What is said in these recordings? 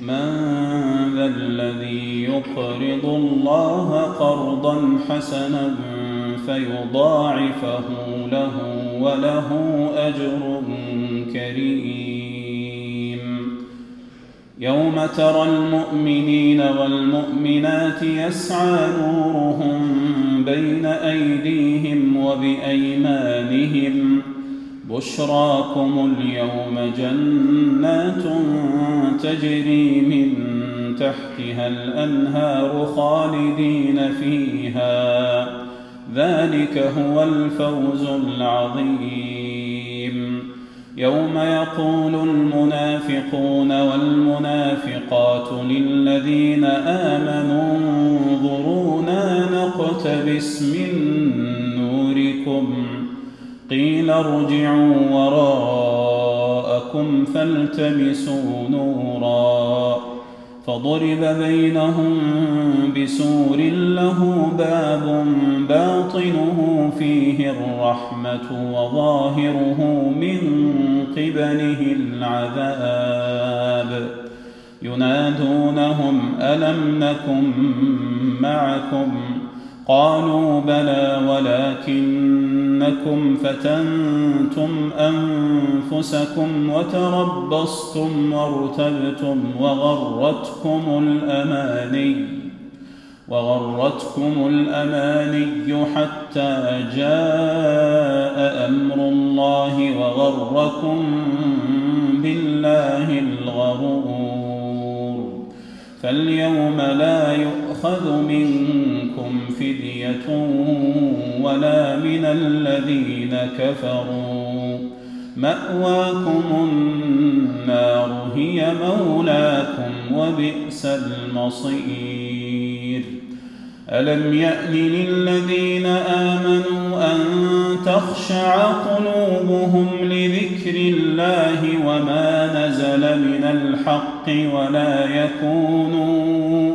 من ذا الذي يقرض الله قرضا حسنا فيضاعفه له وله أجر كريم. يوم ترى المؤمنين والمؤمنات يسعى نورهم بين أيديهم وبأيمانهم بشراكم اليوم جنات تجري من تحتها الأنهار خالدين فيها. ذلك هو الفوز العظيم. يوم يقول المنافقون والمنافقات للذين آمنوا انظرونا نقتبس من نوركم قيل ارجعوا وراءكم فالتمسوا نورا فضرب بينهم بسور له باب باطنه فيه الرحمة وظاهره من قبله العذاب. ينادونهم ألم نكن معكم؟ قالوا بلى ولكنكم فتنتم أنفسكم وتربصتم وارتبتم وغرتكم الأماني وغرتكم الأماني حتى جاء أمر الله وغركم بالله الغرور فاليوم لا يؤخذ منكم فدية ولا من الذين كفروا. مأواكم النار هي مولاكم وبئس المصير. ألم يأن للذين آمنوا أن تخشع قلوبهم لذكر الله وما نزل من الحق ولا يكونوا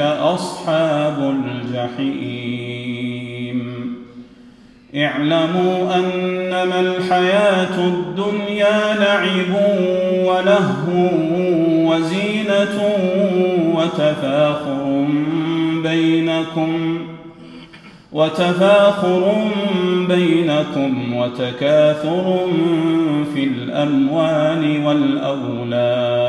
أصحاب الجحيم. اعلموا أنما الحياة الدنيا لعب ولهو وزينة وتفاخر بينكم وتفاخر بينكم وتكاثر في الأموال والأولاد.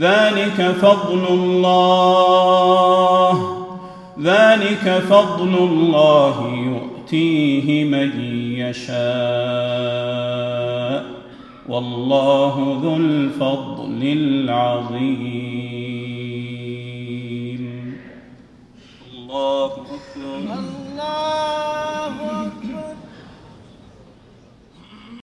ذلك فضل الله. ذلك فضل الله يؤتيه من يشاء. والله ذو الفضل العظيم. الله أكبر. الله